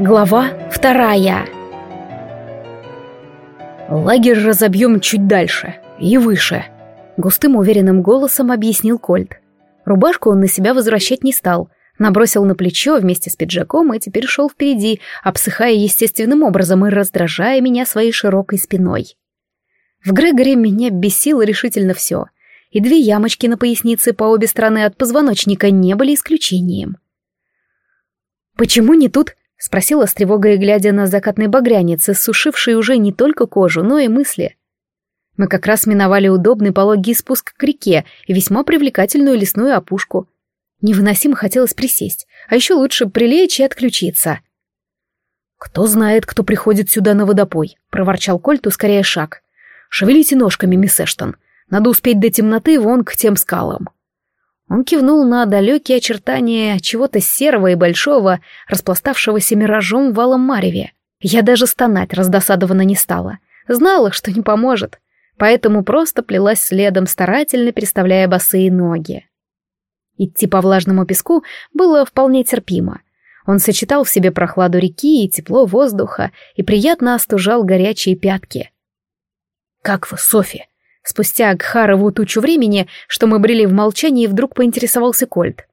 Глава вторая. «Лагерь разобьем чуть дальше и выше», — густым уверенным голосом объяснил Кольт. Рубашку он на себя возвращать не стал, набросил на плечо вместе с пиджаком и теперь шел впереди, обсыхая естественным образом и раздражая меня своей широкой спиной. В Грегоре меня бесило решительно все, и две ямочки на пояснице по обе стороны от позвоночника не были исключением. «Почему не тут?» — спросила с тревогой, глядя на закатный багрянец, иссушивший уже не только кожу, но и мысли. Мы как раз миновали удобный пологий спуск к реке и весьма привлекательную лесную опушку. Невыносимо хотелось присесть, а еще лучше прилечь и отключиться. «Кто знает, кто приходит сюда на водопой», — проворчал Кольт, ускоряя шаг. «Шевелите ножками, мисс Эштон. Надо успеть до темноты вон к тем скалам». Он кивнул на далекие очертания чего-то серого и большого, распластавшегося миражом валом мареве. Я даже стонать раздосадованно не стала. Знала, что не поможет, поэтому просто плелась следом, старательно переставляя босые ноги. Идти по влажному песку было вполне терпимо. Он сочетал в себе прохладу реки и тепло воздуха и приятно остужал горячие пятки. «Как вы, Софи?» Спустя Гхарову тучу времени, что мы брели в молчании, вдруг поинтересовался Кольт.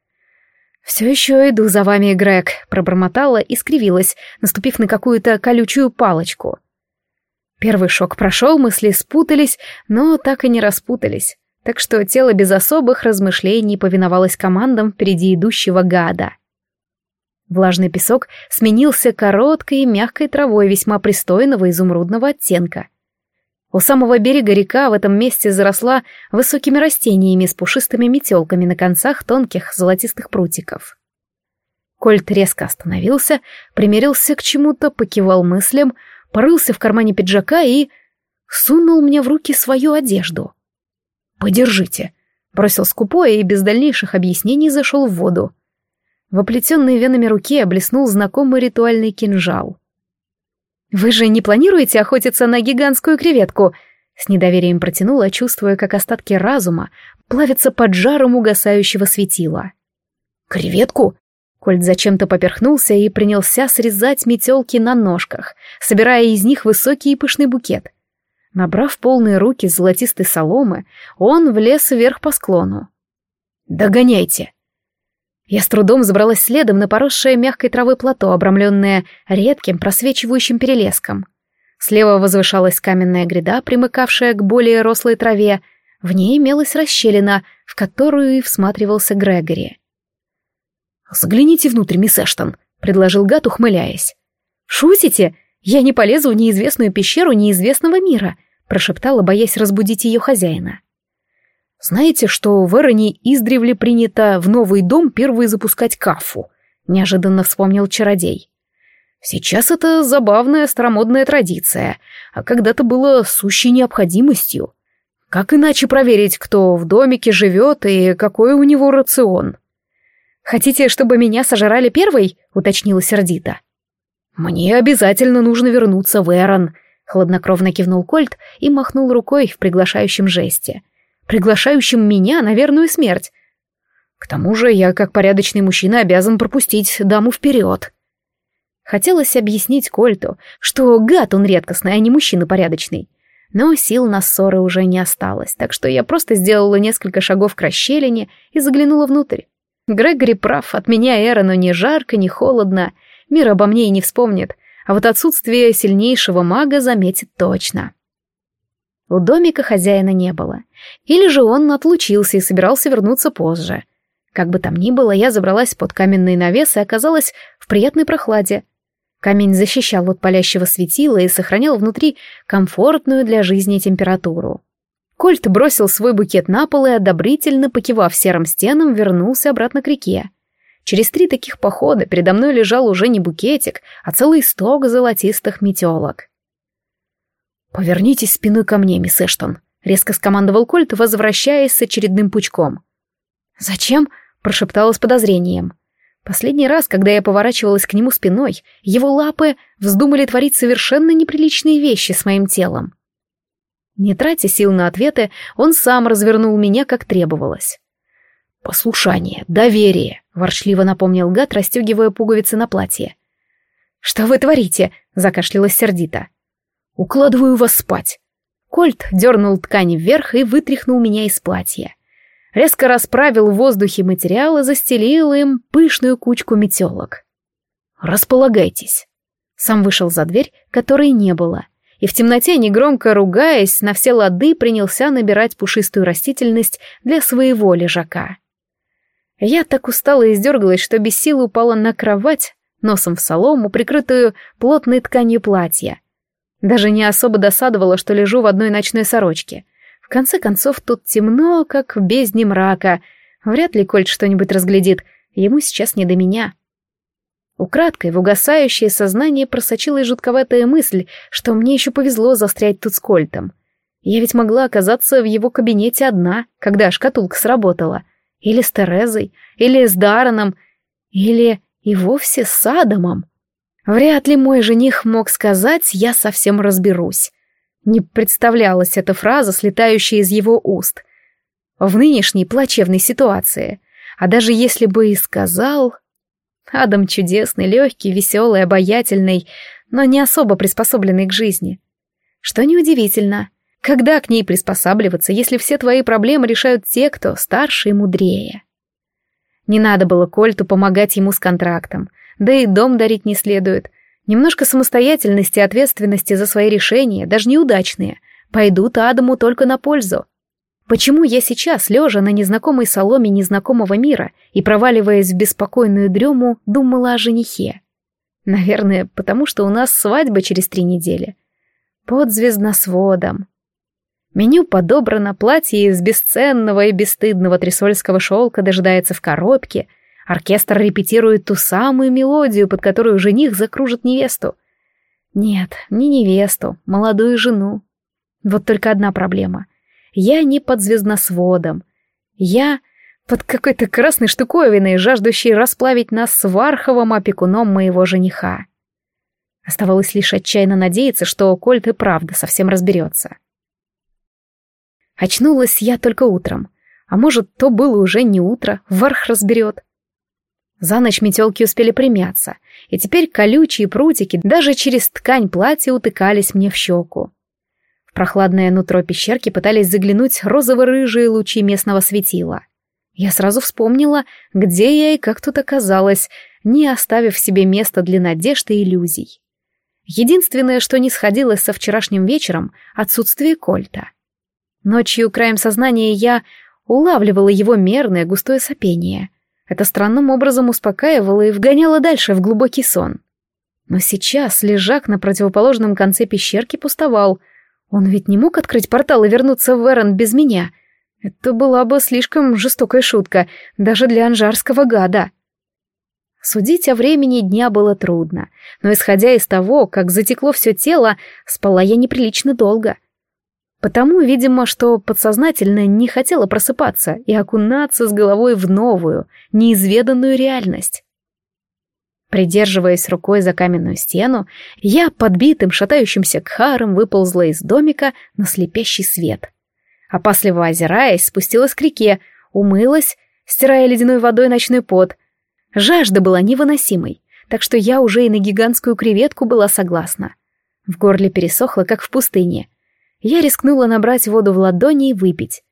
«Все еще иду за вами, Грег», — пробормотала и скривилась, наступив на какую-то колючую палочку. Первый шок прошел, мысли спутались, но так и не распутались, так что тело без особых размышлений повиновалось командам впереди идущего гада. Влажный песок сменился короткой и мягкой травой весьма пристойного изумрудного оттенка — у самого берега река в этом месте заросла высокими растениями с пушистыми метелками на концах тонких золотистых прутиков. Кольт резко остановился, примерился к чему-то, покивал мыслям, порылся в кармане пиджака и сунул мне в руки свою одежду. «Подержите», — бросил скупое и без дальнейших объяснений зашел в воду. В оплетенной венами руке блеснул знакомый ритуальный кинжал — «Вы же не планируете охотиться на гигантскую креветку?» С недоверием протянула, чувствуя, как остатки разума плавятся под жаром угасающего светила. «Креветку?» Кольт зачем-то поперхнулся и принялся срезать метелки на ножках, собирая из них высокий и пышный букет. Набрав полные руки золотистой соломы, он влез вверх по склону. «Догоняйте!» Я с трудом забралась следом на поросшее мягкой травой плато, обрамленное редким просвечивающим перелеском. Слева возвышалась каменная гряда, примыкавшая к более рослой траве. В ней имелась расщелина, в которую и всматривался Грегори. «Загляните внутрь, мисс Эштон», — предложил гад, ухмыляясь. «Шутите? Я не полезу в неизвестную пещеру неизвестного мира», — прошептала, боясь разбудить ее хозяина. Знаете, что в Эроне издревле принято в новый дом первый запускать кафу? Неожиданно вспомнил чародей. Сейчас это забавная старомодная традиция, а когда-то было сущей необходимостью. Как иначе проверить, кто в домике живет и какой у него рацион? «Хотите, чтобы меня сожрали первой?» — уточнила сердито. «Мне обязательно нужно вернуться в Эрон», — хладнокровно кивнул Кольт и махнул рукой в приглашающем жесте — приглашающим меня на верную смерть. К тому же я, как порядочный мужчина, обязан пропустить даму вперед. Хотелось объяснить Кольту, что гад он редкостный, а не мужчина порядочный. Но сил на ссоры уже не осталось, так что я просто сделала несколько шагов к расщелине и заглянула внутрь. Грегори прав, от меня Эрону не жарко, не холодно, мир обо мне и не вспомнит, а вот отсутствие сильнейшего мага заметит точно. У домика хозяина не было. Или же он отлучился и собирался вернуться позже. Как бы там ни было, я забралась под каменный навес и оказалась в приятной прохладе. Камень защищал от палящего светила и сохранял внутри комфортную для жизни температуру. Кольт бросил свой букет на пол и, одобрительно покивав серым стенам, вернулся обратно к реке. Через три таких похода передо мной лежал уже не букетик, а целый сток золотистых метелок. «Повернитесь спиной ко мне, мисс Эштон», — резко скомандовал Кольт, возвращаясь с очередным пучком. «Зачем?» — прошептала с подозрением. Последний раз, когда я поворачивалась к нему спиной, его лапы вздумали творить совершенно неприличные вещи с моим телом. Не тратя сил на ответы, он сам развернул меня, как требовалось. «Послушание, доверие», — ворчливо напомнил гад, расстегивая пуговицы на платье. «Что вы творите?» — закашлялась сердито. «Укладываю вас спать». Кольт дернул ткань вверх и вытряхнул меня из платья. Резко расправил в воздухе материал и застелил им пышную кучку метелок. «Располагайтесь». Сам вышел за дверь, которой не было, и в темноте, негромко ругаясь, на все лады принялся набирать пушистую растительность для своего лежака. Я так устала и издергалась, что без сил упала на кровать, носом в солому, прикрытую плотной тканью платья. Даже не особо досадовала, что лежу в одной ночной сорочке. В конце концов, тут темно, как в бездне мрака. Вряд ли Кольт что-нибудь разглядит, ему сейчас не до меня. Украдкой в угасающее сознание просочилась жутковатая мысль, что мне еще повезло застрять тут с Кольтом. Я ведь могла оказаться в его кабинете одна, когда шкатулка сработала. Или с Терезой, или с Дараном, или и вовсе с Адамом. Вряд ли мой жених мог сказать «я совсем разберусь». Не представлялась эта фраза, слетающая из его уст. В нынешней плачевной ситуации. А даже если бы и сказал... Адам чудесный, легкий, веселый, обаятельный, но не особо приспособленный к жизни. Что неудивительно. Когда к ней приспосабливаться, если все твои проблемы решают те, кто старше и мудрее? Не надо было Кольту помогать ему с контрактом, да и дом дарить не следует. Немножко самостоятельности и ответственности за свои решения, даже неудачные, пойдут Адаму только на пользу. Почему я сейчас, лежа на незнакомой соломе незнакомого мира и проваливаясь в беспокойную дрему, думала о женихе? Наверное, потому что у нас свадьба через три недели. Под звездносводом. Меню подобрано, платье из бесценного и бесстыдного тресольского шелка дожидается в коробке, оркестр репетирует ту самую мелодию, под которую жених закружит невесту. Нет, не невесту, молодую жену. Вот только одна проблема — я не под звездносводом. Я под какой-то красной штуковиной, жаждущей расплавить нас с Варховым опекуном моего жениха. Оставалось лишь отчаянно надеяться, что Кольт и правда совсем разберется. Очнулась я только утром. А может, то было уже не утро, Варх разберет. За ночь метелки успели примяться, и теперь колючие прутики даже через ткань платья утыкались мне в щеку прохладное нутро пещерки пытались заглянуть розово-рыжие лучи местного светила. Я сразу вспомнила, где я и как тут оказалась, не оставив себе места для надежд и иллюзий. Единственное, что не сходилось со вчерашним вечером — отсутствие кольта. Ночью краем сознания я улавливала его мерное густое сопение. Это странным образом успокаивало и вгоняло дальше в глубокий сон. Но сейчас лежак на противоположном конце пещерки пустовал — он ведь не мог открыть портал и вернуться в Эрон без меня. Это была бы слишком жестокая шутка, даже для анжарского гада. Судить о времени дня было трудно, но исходя из того, как затекло все тело, спала я неприлично долго. Потому, видимо, что подсознательно не хотела просыпаться и окунаться с головой в новую, неизведанную реальность. Придерживаясь рукой за каменную стену, я подбитым шатающимся кхаром выползла из домика на слепящий свет. Опасливо озираясь, спустилась к реке, умылась, стирая ледяной водой ночной пот. Жажда была невыносимой, так что я уже и на гигантскую креветку была согласна. В горле пересохло, как в пустыне. Я рискнула набрать воду в ладони и выпить.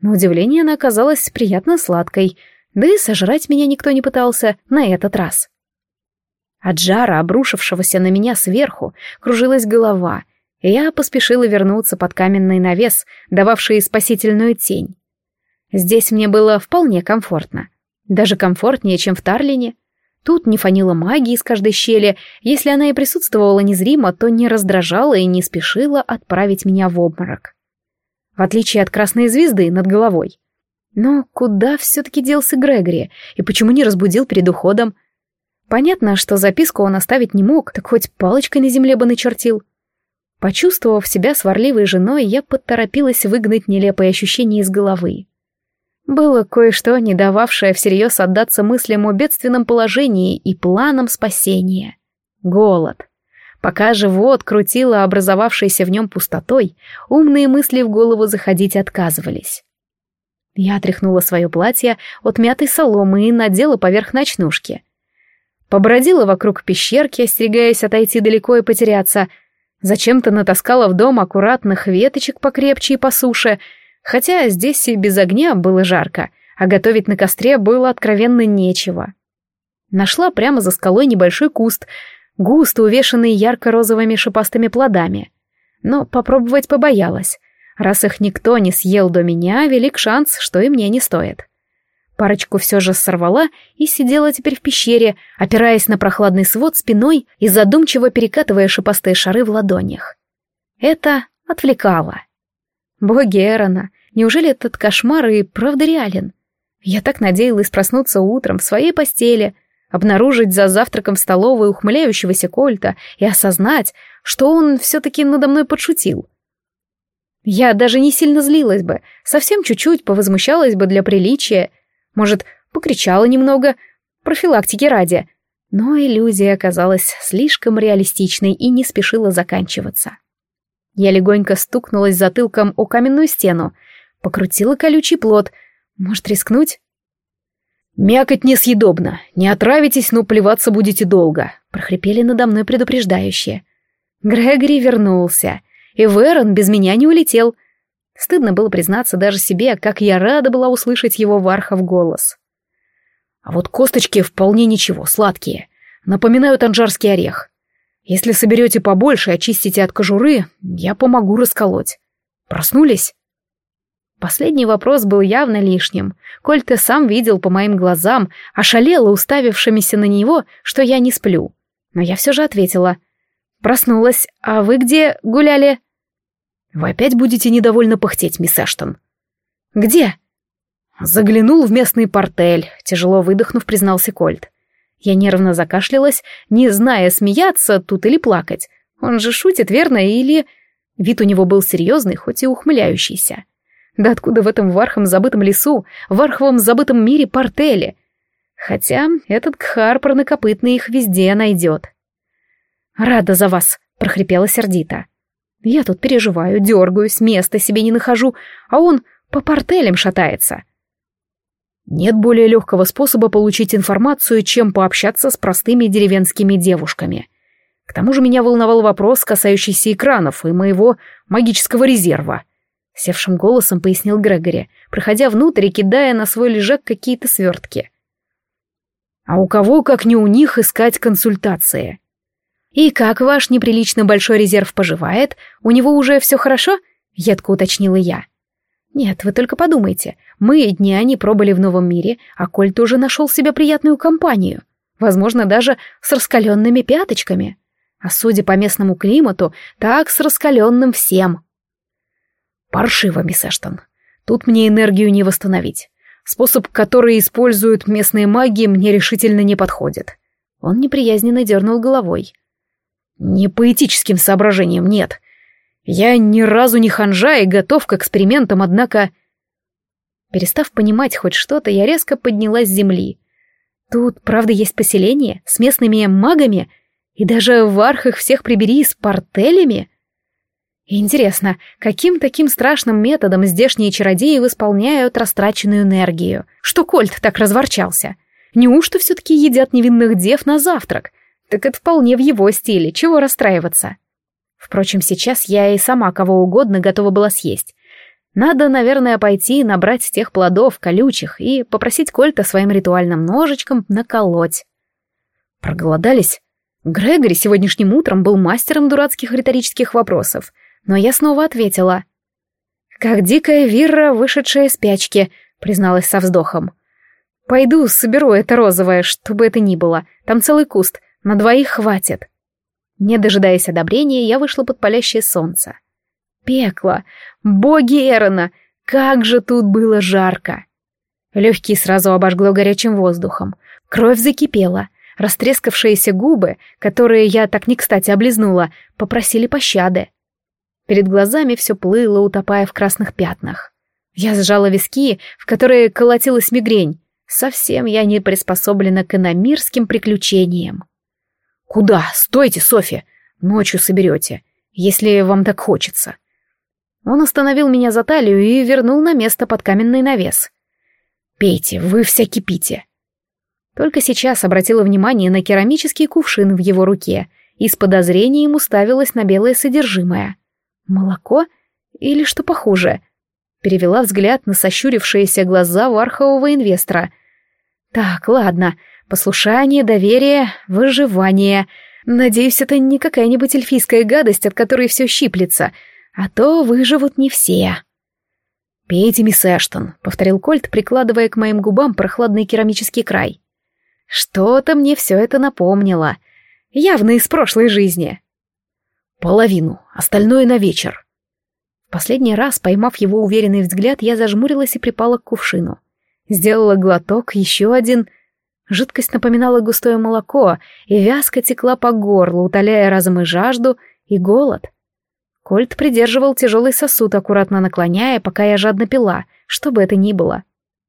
На удивление она оказалась приятно сладкой, да и сожрать меня никто не пытался на этот раз. От жара, обрушившегося на меня сверху, кружилась голова, и я поспешила вернуться под каменный навес, дававший спасительную тень. Здесь мне было вполне комфортно. Даже комфортнее, чем в Тарлине. Тут не фанила магии из каждой щели, если она и присутствовала незримо, то не раздражала и не спешила отправить меня в обморок. В отличие от красной звезды над головой. Но куда все-таки делся Грегори, и почему не разбудил перед уходом? Понятно, что записку он оставить не мог, так хоть палочкой на земле бы начертил. Почувствовав себя сварливой женой, я поторопилась выгнать нелепые ощущения из головы. Было кое-что, не дававшее всерьез отдаться мыслям о бедственном положении и планам спасения. Голод. Пока живот крутило образовавшейся в нем пустотой, умные мысли в голову заходить отказывались. Я отряхнула свое платье от мятой соломы и надела поверх ночнушки — побродила вокруг пещерки, остерегаясь отойти далеко и потеряться. Зачем-то натаскала в дом аккуратных веточек покрепче и по суше, хотя здесь и без огня было жарко, а готовить на костре было откровенно нечего. Нашла прямо за скалой небольшой куст, густо увешанный ярко-розовыми шипастыми плодами. Но попробовать побоялась. Раз их никто не съел до меня, велик шанс, что и мне не стоит. Парочку все же сорвала и сидела теперь в пещере, опираясь на прохладный свод спиной и задумчиво перекатывая шипастые шары в ладонях. Это отвлекало. Боги Эрона, неужели этот кошмар и правда реален? Я так надеялась проснуться утром в своей постели, обнаружить за завтраком в столовой ухмыляющегося Кольта и осознать, что он все-таки надо мной подшутил. Я даже не сильно злилась бы, совсем чуть-чуть повозмущалась бы для приличия, может, покричала немного, профилактики ради. Но иллюзия оказалась слишком реалистичной и не спешила заканчиваться. Я легонько стукнулась затылком о каменную стену, покрутила колючий плод. Может, рискнуть? «Мякоть несъедобна. Не отравитесь, но плеваться будете долго», — прохрипели надо мной предупреждающие. Грегори вернулся, и Верон без меня не улетел. Стыдно было признаться даже себе, как я рада была услышать его вархов голос. А вот косточки вполне ничего, сладкие. Напоминают анжарский орех. Если соберете побольше и очистите от кожуры, я помогу расколоть. Проснулись? Последний вопрос был явно лишним. Коль ты сам видел по моим глазам, ошалела уставившимися на него, что я не сплю. Но я все же ответила. Проснулась. А вы где гуляли? Вы опять будете недовольно пыхтеть, мисс Эштон. Где? Заглянул в местный портель, тяжело выдохнув, признался Кольт. Я нервно закашлялась, не зная, смеяться тут или плакать. Он же шутит, верно, или... Вид у него был серьезный, хоть и ухмыляющийся. Да откуда в этом вархом забытом лесу, варховом забытом мире портеле? Хотя этот кхар пронокопытный их везде найдет. «Рада за вас», — прохрипела сердито. Я тут переживаю, дергаюсь, места себе не нахожу, а он по портелям шатается. Нет более легкого способа получить информацию, чем пообщаться с простыми деревенскими девушками. К тому же меня волновал вопрос, касающийся экранов и моего магического резерва. Севшим голосом пояснил Грегори, проходя внутрь и кидая на свой лежак какие-то свертки. А у кого, как не у них, искать консультации? «И как ваш неприлично большой резерв поживает? У него уже все хорошо?» — едко уточнила я. «Нет, вы только подумайте. Мы дня не пробыли в новом мире, а Коль тоже нашел себе приятную компанию. Возможно, даже с раскаленными пяточками. А судя по местному климату, так с раскаленным всем». «Паршиво, мисс Эштон. Тут мне энергию не восстановить. Способ, который используют местные маги, мне решительно не подходит». Он неприязненно дернул головой. Не по этическим нет. Я ни разу не ханжа и готов к экспериментам, однако... Перестав понимать хоть что-то, я резко поднялась с земли. Тут, правда, есть поселение с местными магами, и даже в архах всех прибери с портелями. Интересно, каким таким страшным методом здешние чародеи восполняют растраченную энергию? Что Кольт так разворчался? Неужто все-таки едят невинных дев на завтрак? Так это вполне в его стиле, чего расстраиваться? Впрочем, сейчас я и сама кого угодно готова была съесть. Надо, наверное, пойти и набрать тех плодов колючих и попросить Кольта своим ритуальным ножичком наколоть. Проголодались? Грегори сегодняшним утром был мастером дурацких риторических вопросов, но я снова ответила. «Как дикая вирра, вышедшая из спячки», — призналась со вздохом. «Пойду соберу это розовое, что бы это ни было. Там целый куст. На двоих хватит. Не дожидаясь одобрения, я вышла под палящее солнце. Пекло! Боги Эрона! Как же тут было жарко! Легкие сразу обожгло горячим воздухом. Кровь закипела. Растрескавшиеся губы, которые я так не кстати облизнула, попросили пощады. Перед глазами все плыло, утопая в красных пятнах. Я сжала виски, в которые колотилась мигрень. Совсем я не приспособлена к иномирским приключениям. «Куда? Стойте, Софья! Ночью соберете, если вам так хочется». Он остановил меня за талию и вернул на место под каменный навес. «Пейте, вы вся кипите». Только сейчас обратила внимание на керамический кувшин в его руке и с подозрением уставилась на белое содержимое. Молоко? Или что похуже? Перевела взгляд на сощурившиеся глаза вархового инвестора. Так, ладно, послушание, доверие, выживание. Надеюсь, это не какая-нибудь эльфийская гадость, от которой все щиплется, а то выживут не все. «Пейте, мисс Эштон», — повторил Кольт, прикладывая к моим губам прохладный керамический край. Что-то мне все это напомнило. Явно из прошлой жизни. Половину, остальное на вечер. Последний раз, поймав его уверенный взгляд, я зажмурилась и припала к кувшину. Сделала глоток, еще один. Жидкость напоминала густое молоко, и вязко текла по горлу, утоляя разом и жажду, и голод. Кольт придерживал тяжелый сосуд, аккуратно наклоняя, пока я жадно пила, что бы это ни было.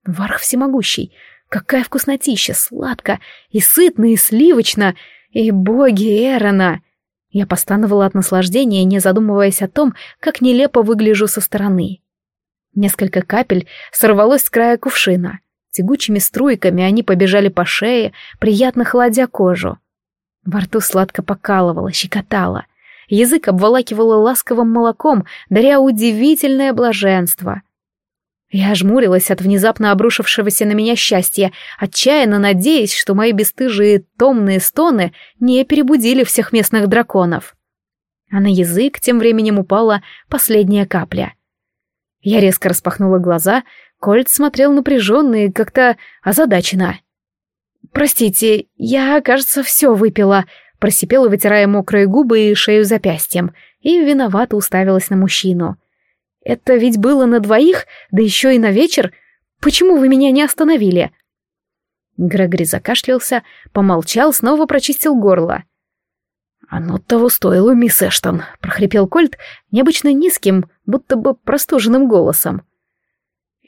Варх всемогущий, Какая вкуснотища, сладко и сытно, и сливочно, и боги Эрона! Я постановала от наслаждения, не задумываясь о том, как нелепо выгляжу со стороны. Несколько капель сорвалось с края кувшина. Тягучими струйками они побежали по шее, приятно холодя кожу. Во рту сладко покалывало, щекотало. Язык обволакивало ласковым молоком, даря удивительное блаженство — я ожмурилась от внезапно обрушившегося на меня счастья, отчаянно надеясь, что мои бесстыжие томные стоны не перебудили всех местных драконов. А на язык тем временем упала последняя капля. Я резко распахнула глаза, Кольт смотрел напряженно и как-то озадаченно. «Простите, я, кажется, все выпила», — просипела, вытирая мокрые губы и шею запястьем, и виновато уставилась на мужчину — это ведь было на двоих, да еще и на вечер. Почему вы меня не остановили?» Грегори закашлялся, помолчал, снова прочистил горло. «Оно того стоило, мисс Эштон», — прохрипел Кольт необычно низким, будто бы простуженным голосом.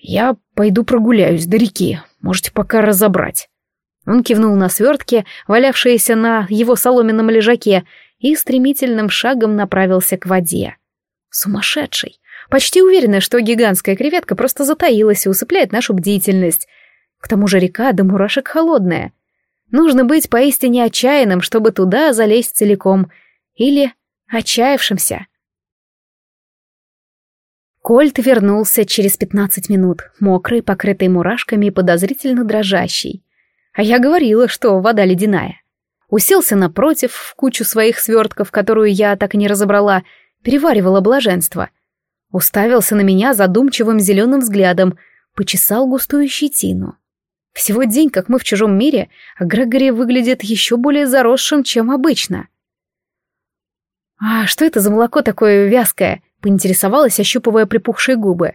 «Я пойду прогуляюсь до реки, можете пока разобрать». Он кивнул на свертки, валявшиеся на его соломенном лежаке, и стремительным шагом направился к воде. Сумасшедший! Почти уверена, что гигантская креветка просто затаилась и усыпляет нашу бдительность. К тому же река до мурашек холодная. Нужно быть поистине отчаянным, чтобы туда залезть целиком. Или отчаявшимся. Кольт вернулся через пятнадцать минут, мокрый, покрытый мурашками и подозрительно дрожащий. А я говорила, что вода ледяная. Уселся напротив в кучу своих свертков, которую я так и не разобрала, переваривала блаженство — Уставился на меня задумчивым зеленым взглядом, почесал густую щетину. Всего день, как мы в чужом мире, а Грегори выглядит еще более заросшим, чем обычно. «А что это за молоко такое вязкое?» — поинтересовалась, ощупывая припухшие губы.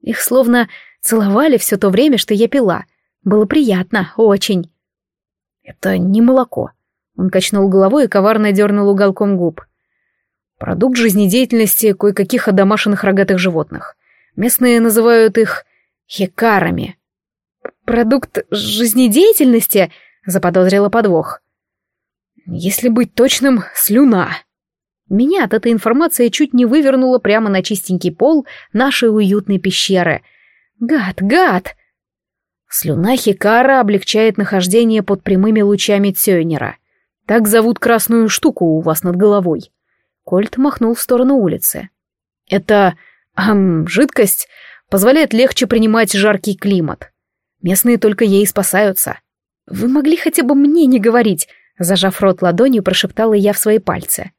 Их словно целовали все то время, что я пила. Было приятно, очень. «Это не молоко», — он качнул головой и коварно дернул уголком губ. Продукт жизнедеятельности кое-каких одомашенных рогатых животных. Местные называют их хекарами. «Продукт жизнедеятельности?» — заподозрила подвох. «Если быть точным, слюна». Меня от этой информации чуть не вывернуло прямо на чистенький пол нашей уютной пещеры. Гад, гад! Слюна Хикара облегчает нахождение под прямыми лучами Цёйнера. Так зовут красную штуку у вас над головой. Кольт махнул в сторону улицы. «Это... Эм, жидкость позволяет легче принимать жаркий климат. Местные только ей спасаются. Вы могли хотя бы мне не говорить?» Зажав рот ладонью, прошептала я в свои пальцы.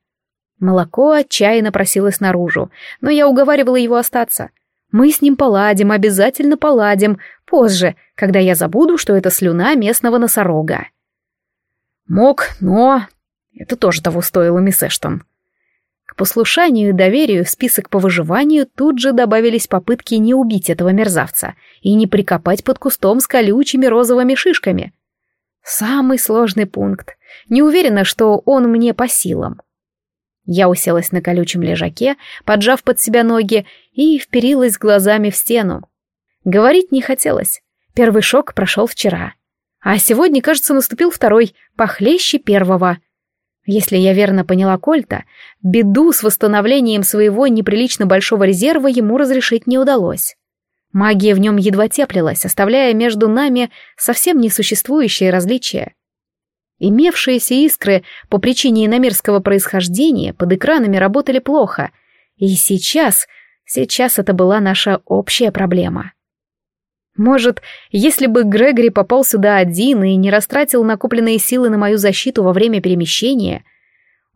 Молоко отчаянно просилось наружу, но я уговаривала его остаться. Мы с ним поладим, обязательно поладим, позже, когда я забуду, что это слюна местного носорога. Мог, но... Это тоже того стоило, мисс Эштон. К послушанию и доверию в список по выживанию тут же добавились попытки не убить этого мерзавца и не прикопать под кустом с колючими розовыми шишками. Самый сложный пункт. Не уверена, что он мне по силам. Я уселась на колючем лежаке, поджав под себя ноги, и вперилась глазами в стену. Говорить не хотелось. Первый шок прошел вчера. А сегодня, кажется, наступил второй, похлеще первого. Если я верно поняла Кольта, беду с восстановлением своего неприлично большого резерва ему разрешить не удалось. Магия в нем едва теплилась, оставляя между нами совсем несуществующие различия. Имевшиеся искры по причине иномерского происхождения под экранами работали плохо, и сейчас, сейчас это была наша общая проблема. Может, если бы Грегори попал сюда один и не растратил накопленные силы на мою защиту во время перемещения,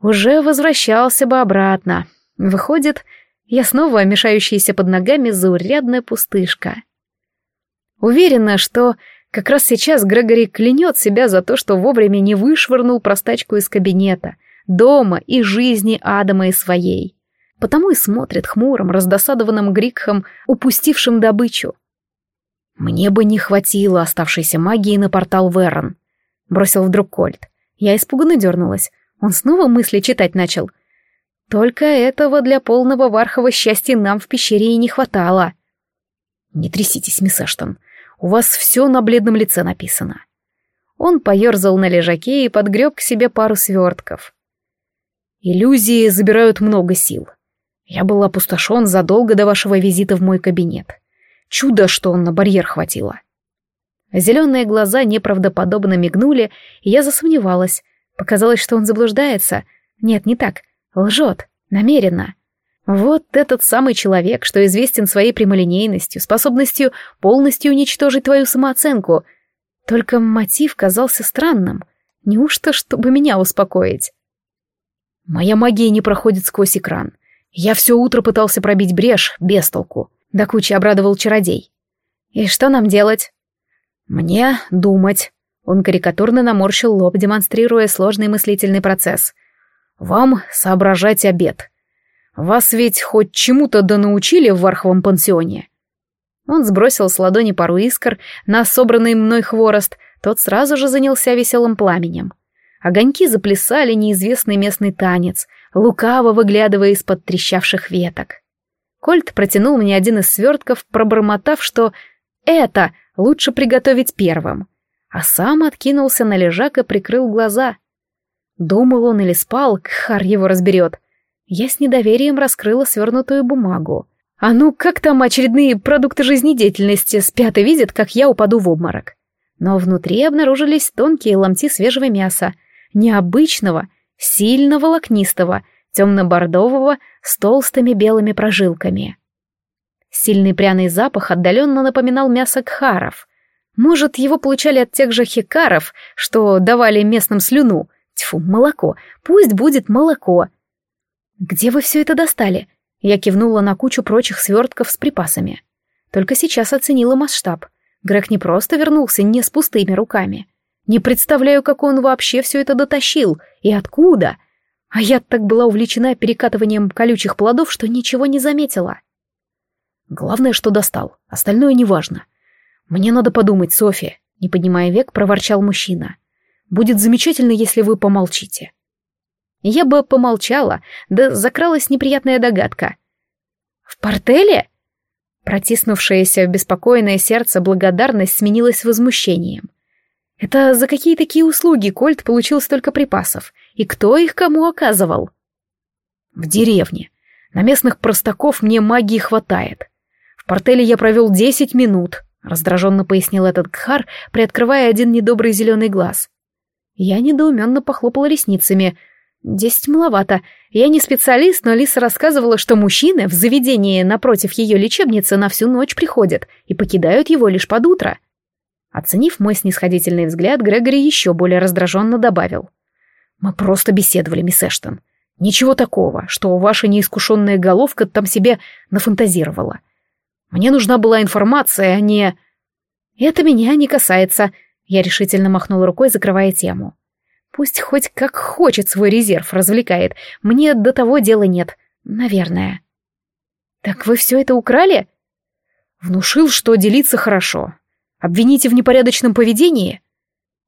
уже возвращался бы обратно. Выходит, я снова мешающаяся под ногами заурядная пустышка. Уверена, что как раз сейчас Грегори клянет себя за то, что вовремя не вышвырнул простачку из кабинета, дома и жизни Адама и своей. Потому и смотрит хмурым, раздосадованным Грикхом, упустившим добычу. «Мне бы не хватило оставшейся магии на портал Верон», — бросил вдруг Кольт. Я испуганно дернулась. Он снова мысли читать начал. Только этого для полного вархового счастья нам в пещере и не хватало. «Не тряситесь, мисс Эштон, у вас все на бледном лице написано». Он поерзал на лежаке и подгреб к себе пару свертков. «Иллюзии забирают много сил. Я был опустошен задолго до вашего визита в мой кабинет. Чудо, что он на барьер хватило. Зеленые глаза неправдоподобно мигнули, и я засомневалась. Показалось, что он заблуждается. Нет, не так. Лжет. Намеренно. Вот этот самый человек, что известен своей прямолинейностью, способностью полностью уничтожить твою самооценку. Только мотив казался странным. Неужто, чтобы меня успокоить? Моя магия не проходит сквозь экран. Я все утро пытался пробить брешь, без толку. До кучи обрадовал чародей. «И что нам делать?» «Мне думать». Он карикатурно наморщил лоб, демонстрируя сложный мыслительный процесс. «Вам соображать обед. Вас ведь хоть чему-то да научили в Варховом пансионе?» Он сбросил с ладони пару искр на собранный мной хворост, тот сразу же занялся веселым пламенем. Огоньки заплясали неизвестный местный танец, лукаво выглядывая из-под трещавших веток. Кольт протянул мне один из свертков, пробормотав, что это лучше приготовить первым, а сам откинулся на лежак и прикрыл глаза. Думал он или спал, Кхар его разберет. Я с недоверием раскрыла свернутую бумагу. А ну, как там очередные продукты жизнедеятельности спят и видят, как я упаду в обморок? Но внутри обнаружились тонкие ломти свежего мяса, необычного, сильно волокнистого, темно-бордового, с толстыми белыми прожилками. Сильный пряный запах отдаленно напоминал мясо кхаров. Может, его получали от тех же хикаров, что давали местным слюну. Тьфу, молоко. Пусть будет молоко. «Где вы все это достали?» Я кивнула на кучу прочих свертков с припасами. Только сейчас оценила масштаб. Грег не просто вернулся не с пустыми руками. Не представляю, как он вообще все это дотащил и откуда — а я так была увлечена перекатыванием колючих плодов, что ничего не заметила. Главное, что достал, остальное неважно. Мне надо подумать, София, не поднимая век, проворчал мужчина. Будет замечательно, если вы помолчите. Я бы помолчала, да закралась неприятная догадка. В портеле? Протиснувшееся в беспокойное сердце благодарность сменилась возмущением. Это за какие такие услуги Кольт получил столько припасов? И кто их кому оказывал? В деревне. На местных простаков мне магии хватает. В портеле я провел десять минут, раздраженно пояснил этот Кхар, приоткрывая один недобрый зеленый глаз. Я недоуменно похлопала ресницами. Десять маловато. Я не специалист, но Лиса рассказывала, что мужчины в заведении напротив ее лечебницы на всю ночь приходят и покидают его лишь под утро. Оценив мой снисходительный взгляд, Грегори еще более раздраженно добавил. «Мы просто беседовали, мисс Эштон. Ничего такого, что ваша неискушенная головка там себе нафантазировала. Мне нужна была информация, а не...» «Это меня не касается», — я решительно махнула рукой, закрывая тему. «Пусть хоть как хочет свой резерв развлекает, мне до того дела нет, наверное». «Так вы все это украли?» «Внушил, что делиться хорошо, Обвините в непорядочном поведении?»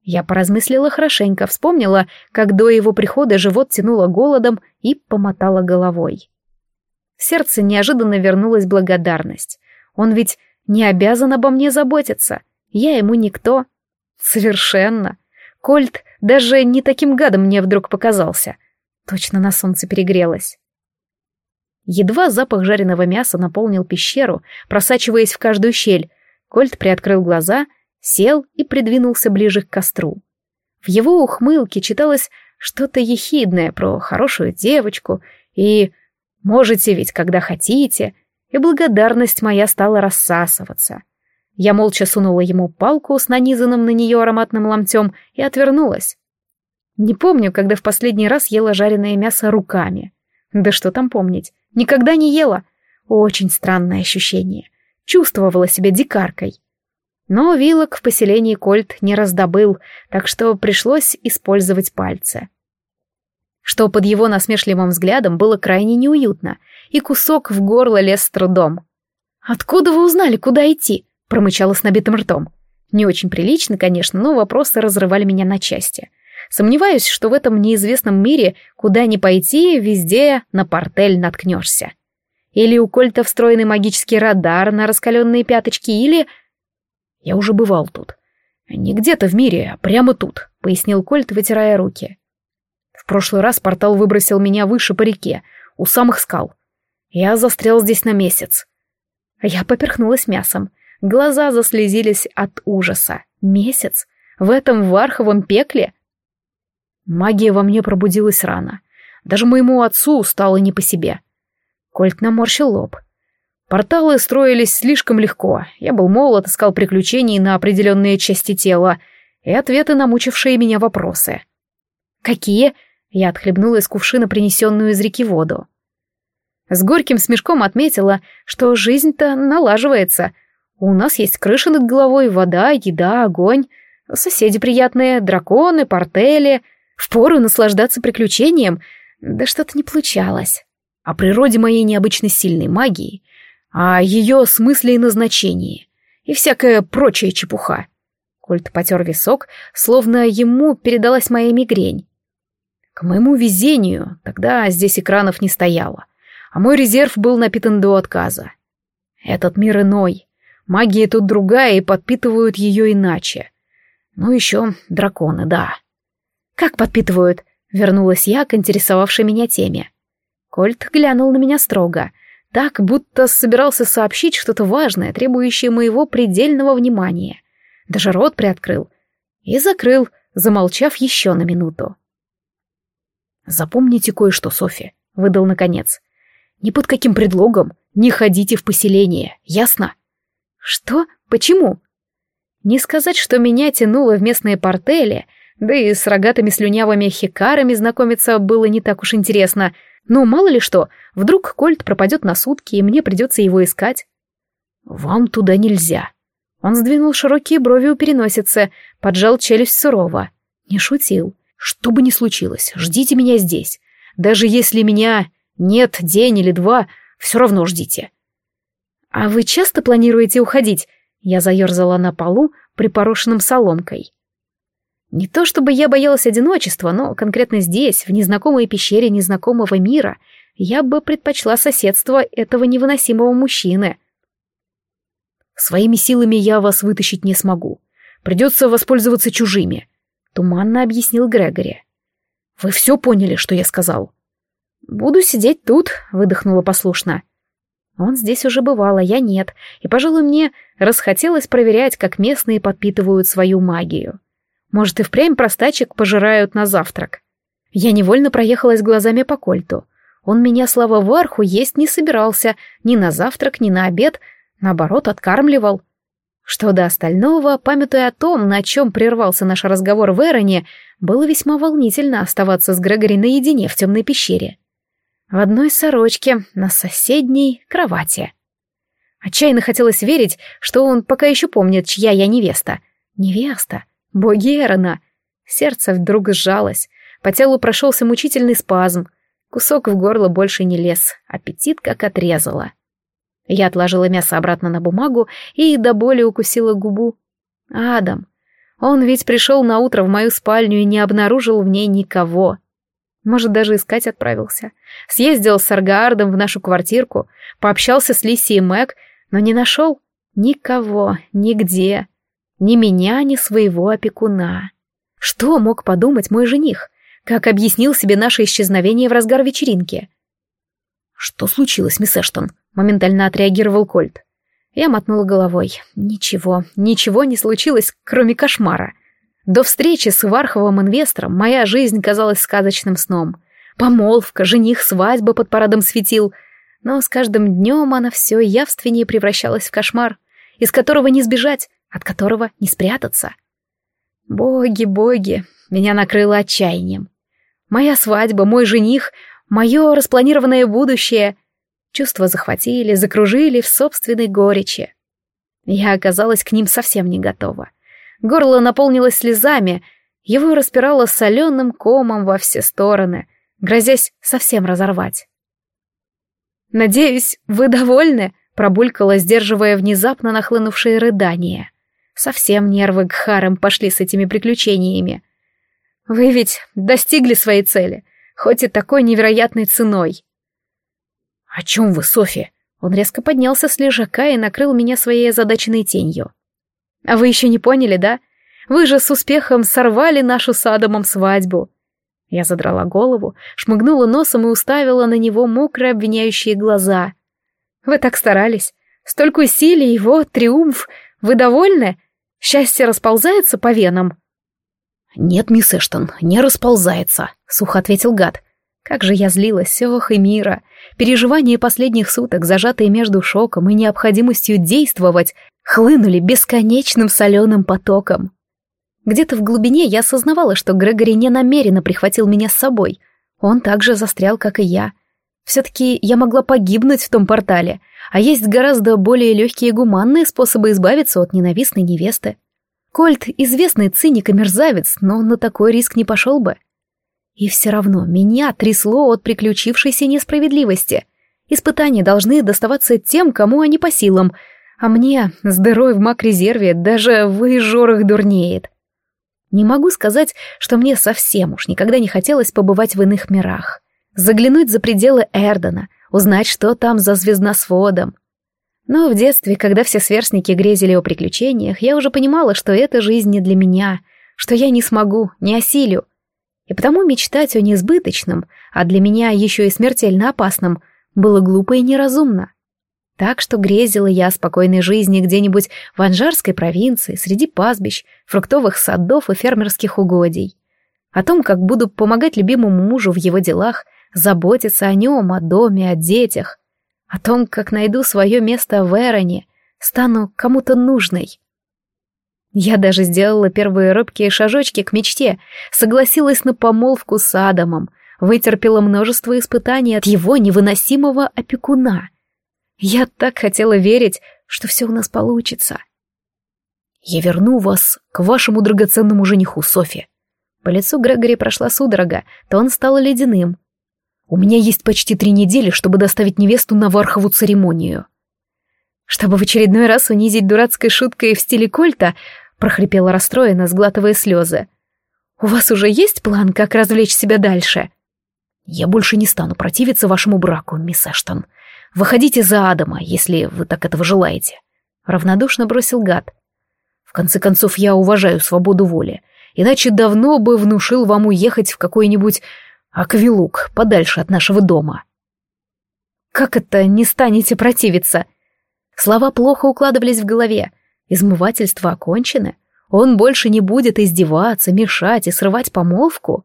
Я поразмыслила хорошенько, вспомнила, как до его прихода живот тянуло голодом и помотала головой. В сердце неожиданно вернулась благодарность. Он ведь не обязан обо мне заботиться. Я ему никто. Совершенно. Кольт даже не таким гадом мне вдруг показался. Точно на солнце перегрелась. Едва запах жареного мяса наполнил пещеру, просачиваясь в каждую щель, Кольт приоткрыл глаза, сел и придвинулся ближе к костру. В его ухмылке читалось что-то ехидное про хорошую девочку и «можете ведь, когда хотите», и благодарность моя стала рассасываться. Я молча сунула ему палку с нанизанным на нее ароматным ломтем и отвернулась. Не помню, когда в последний раз ела жареное мясо руками. Да что там помнить, никогда не ела. Очень странное ощущение. Чувствовала себя дикаркой. Но вилок в поселении Кольт не раздобыл, так что пришлось использовать пальцы. Что под его насмешливым взглядом было крайне неуютно, и кусок в горло лез с трудом. «Откуда вы узнали, куда идти?» — промычала с набитым ртом. Не очень прилично, конечно, но вопросы разрывали меня на части. Сомневаюсь, что в этом неизвестном мире, куда ни пойти, везде на портель наткнешься. Или у Кольта встроенный магический радар на раскаленные пяточки, или... Я уже бывал тут. Не где-то в мире, а прямо тут, пояснил Кольт, вытирая руки. В прошлый раз портал выбросил меня выше по реке, у самых скал. Я застрял здесь на месяц. Я поперхнулась мясом. Глаза заслезились от ужаса. Месяц? В этом варховом пекле? Магия во мне пробудилась рано. Даже моему отцу стало не по себе. Кольт наморщил лоб. Порталы строились слишком легко. Я был молод, искал приключений на определенные части тела и ответы на мучившие меня вопросы. «Какие?» Я отхлебнула из кувшина принесенную из реки воду. С горьким смешком отметила, что жизнь-то налаживается. У нас есть крыша над головой, вода, еда, огонь, соседи приятные, драконы, портели. Впору наслаждаться приключением, да что-то не получалось. О природе моей необычно сильной магии, о ее смысле и назначении, и всякая прочая чепуха. Кольт потер висок, словно ему передалась моя мигрень. К моему везению, тогда здесь экранов не стояло, а мой резерв был напитан до отказа. Этот мир иной, магия тут другая и подпитывают ее иначе. Ну еще драконы, да. Как подпитывают? Вернулась я к интересовавшей меня теме. Кольт глянул на меня строго, так, будто собирался сообщить что-то важное, требующее моего предельного внимания. Даже рот приоткрыл и закрыл, замолчав еще на минуту. «Запомните кое-что, Софи», — выдал наконец. «Ни под каким предлогом не ходите в поселение, ясно?» «Что? Почему?» Не сказать, что меня тянуло в местные портели, да и с рогатыми слюнявыми хикарами знакомиться было не так уж интересно. Но мало ли что, вдруг Кольт пропадет на сутки, и мне придется его искать. «Вам туда нельзя». Он сдвинул широкие брови у переносицы, поджал челюсть сурово. Не шутил. Что бы ни случилось, ждите меня здесь. Даже если меня нет день или два, все равно ждите. А вы часто планируете уходить? Я заерзала на полу, припорошенным соломкой. Не то чтобы я боялась одиночества, но конкретно здесь, в незнакомой пещере незнакомого мира, я бы предпочла соседство этого невыносимого мужчины. Своими силами я вас вытащить не смогу. Придется воспользоваться чужими. — туманно объяснил Грегори. «Вы все поняли, что я сказал?» «Буду сидеть тут», — выдохнула послушно. Он здесь уже бывал, а я нет, и, пожалуй, мне расхотелось проверять, как местные подпитывают свою магию. Может, и впрямь простачек пожирают на завтрак. Я невольно проехалась глазами по кольту. Он меня, слава Варху, есть не собирался, ни на завтрак, ни на обед, наоборот, откармливал. Что до остального, памятуя о том, на чем прервался наш разговор в Эроне, было весьма волнительно оставаться с Грегори наедине в темной пещере. В одной сорочке, на соседней кровати. Отчаянно хотелось верить, что он пока еще помнит, чья я невеста. Невеста. Боги Эрона. Сердце вдруг сжалось. По телу прошелся мучительный спазм. Кусок в горло больше не лез. Аппетит как отрезало. Я отложила мясо обратно на бумагу и до боли укусила губу. Адам. Он ведь пришел на утро в мою спальню и не обнаружил в ней никого. Может, даже искать отправился. Съездил с Аргаардом в нашу квартирку, пообщался с Лисией и Мэг, но не нашел никого, нигде. Ни меня, ни своего опекуна. Что мог подумать мой жених? Как объяснил себе наше исчезновение в разгар вечеринки? «Что случилось, мисс Эштон?» — моментально отреагировал Кольт. Я мотнула головой. Ничего, ничего не случилось, кроме кошмара. До встречи с Варховым инвестором моя жизнь казалась сказочным сном. Помолвка, жених, свадьба под парадом светил. Но с каждым днем она все явственнее превращалась в кошмар, из которого не сбежать, от которого не спрятаться. Боги, боги, меня накрыло отчаянием. Моя свадьба, мой жених, мое распланированное будущее. Чувства захватили, закружили в собственной горечи. Я оказалась к ним совсем не готова. Горло наполнилось слезами, его распирало соленым комом во все стороны, грозясь совсем разорвать. «Надеюсь, вы довольны?» — пробулькала, сдерживая внезапно нахлынувшие рыдания. Совсем нервы к Харам пошли с этими приключениями. «Вы ведь достигли своей цели, хоть и такой невероятной ценой». «О чем вы, Софи?» Он резко поднялся с лежака и накрыл меня своей озадаченной тенью. «А вы еще не поняли, да? Вы же с успехом сорвали нашу с Адамом свадьбу». Я задрала голову, шмыгнула носом и уставила на него мокрые обвиняющие глаза. «Вы так старались. Столько усилий, вот, триумф. Вы довольны? Счастье расползается по венам?» «Нет, мисс Эштон, не расползается», — сухо ответил гад. Как же я злилась, ох и мира. Переживания последних суток, зажатые между шоком и необходимостью действовать, хлынули бесконечным соленым потоком. Где-то в глубине я осознавала, что Грегори не намеренно прихватил меня с собой. Он так же застрял, как и я. Все-таки я могла погибнуть в том портале, а есть гораздо более легкие и гуманные способы избавиться от ненавистной невесты. Кольт — известный циник и мерзавец, но на такой риск не пошел бы. И все равно меня трясло от приключившейся несправедливости. Испытания должны доставаться тем, кому они по силам, а мне, здоровый в маг-резерве, даже в изжорах дурнеет. Не могу сказать, что мне совсем уж никогда не хотелось побывать в иных мирах. Заглянуть за пределы Эрдена, узнать, что там за звездносводом. Но в детстве, когда все сверстники грезили о приключениях, я уже понимала, что эта жизнь не для меня, что я не смогу, не осилю. И потому мечтать о несбыточном, а для меня еще и смертельно опасном, было глупо и неразумно. Так что грезила я о спокойной жизни где-нибудь в Анжарской провинции, среди пастбищ, фруктовых садов и фермерских угодий. О том, как буду помогать любимому мужу в его делах, заботиться о нем, о доме, о детях, о том, как найду свое место в Эроне, стану кому-то нужной. Я даже сделала первые робкие шажочки к мечте, согласилась на помолвку с Адамом, вытерпела множество испытаний от его невыносимого опекуна. Я так хотела верить, что все у нас получится. Я верну вас к вашему драгоценному жениху, Софи. По лицу Грегори прошла судорога, то он стал ледяным. У меня есть почти три недели, чтобы доставить невесту на Вархову церемонию. Чтобы в очередной раз унизить дурацкой шуткой в стиле кольта, прохрипела расстроенно, сглатывая слезы. «У вас уже есть план, как развлечь себя дальше?» «Я больше не стану противиться вашему браку, мисс Эштон. Выходите за Адама, если вы так этого желаете», — равнодушно бросил гад. «В конце концов, я уважаю свободу воли, иначе давно бы внушил вам уехать в какой-нибудь Аквилук, подальше от нашего дома. Как это не станете противиться? Слова плохо укладывались в голове. Измывательства окончены. Он больше не будет издеваться, мешать и срывать помолвку.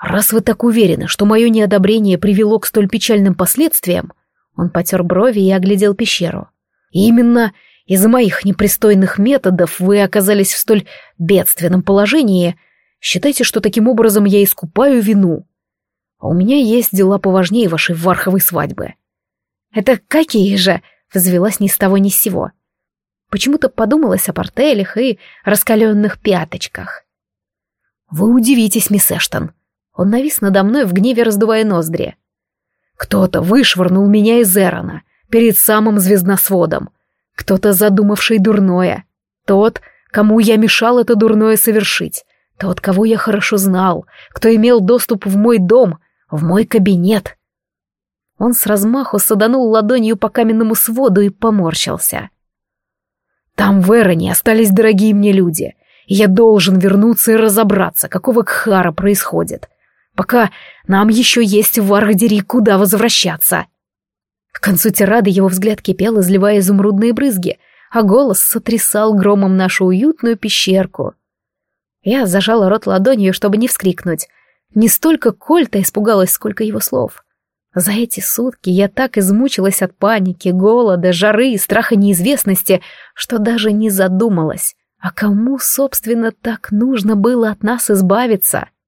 Раз вы так уверены, что мое неодобрение привело к столь печальным последствиям, он потер брови и оглядел пещеру. Именно из-за моих непристойных методов вы оказались в столь бедственном положении — Считайте, что таким образом я искупаю вину. А у меня есть дела поважнее вашей варховой свадьбы. Это какие же? Взвелась ни с того ни с сего. Почему-то подумалось о портелях и раскаленных пяточках. Вы удивитесь, мисс Эштон. Он навис надо мной в гневе, раздувая ноздри. Кто-то вышвырнул меня из Эрона перед самым звездносводом. Кто-то задумавший дурное. Тот, кому я мешал это дурное совершить. Тот, кого я хорошо знал, кто имел доступ в мой дом, в мой кабинет. Он с размаху саданул ладонью по каменному своду и поморщился. Там в Эроне остались дорогие мне люди, я должен вернуться и разобраться, какого кхара происходит. Пока нам еще есть в Варгдери куда возвращаться. К концу тирады его взгляд кипел, изливая изумрудные брызги, а голос сотрясал громом нашу уютную пещерку. Я зажала рот ладонью, чтобы не вскрикнуть. Не столько Кольта испугалась, сколько его слов. За эти сутки я так измучилась от паники, голода, жары и страха неизвестности, что даже не задумалась, а кому, собственно, так нужно было от нас избавиться —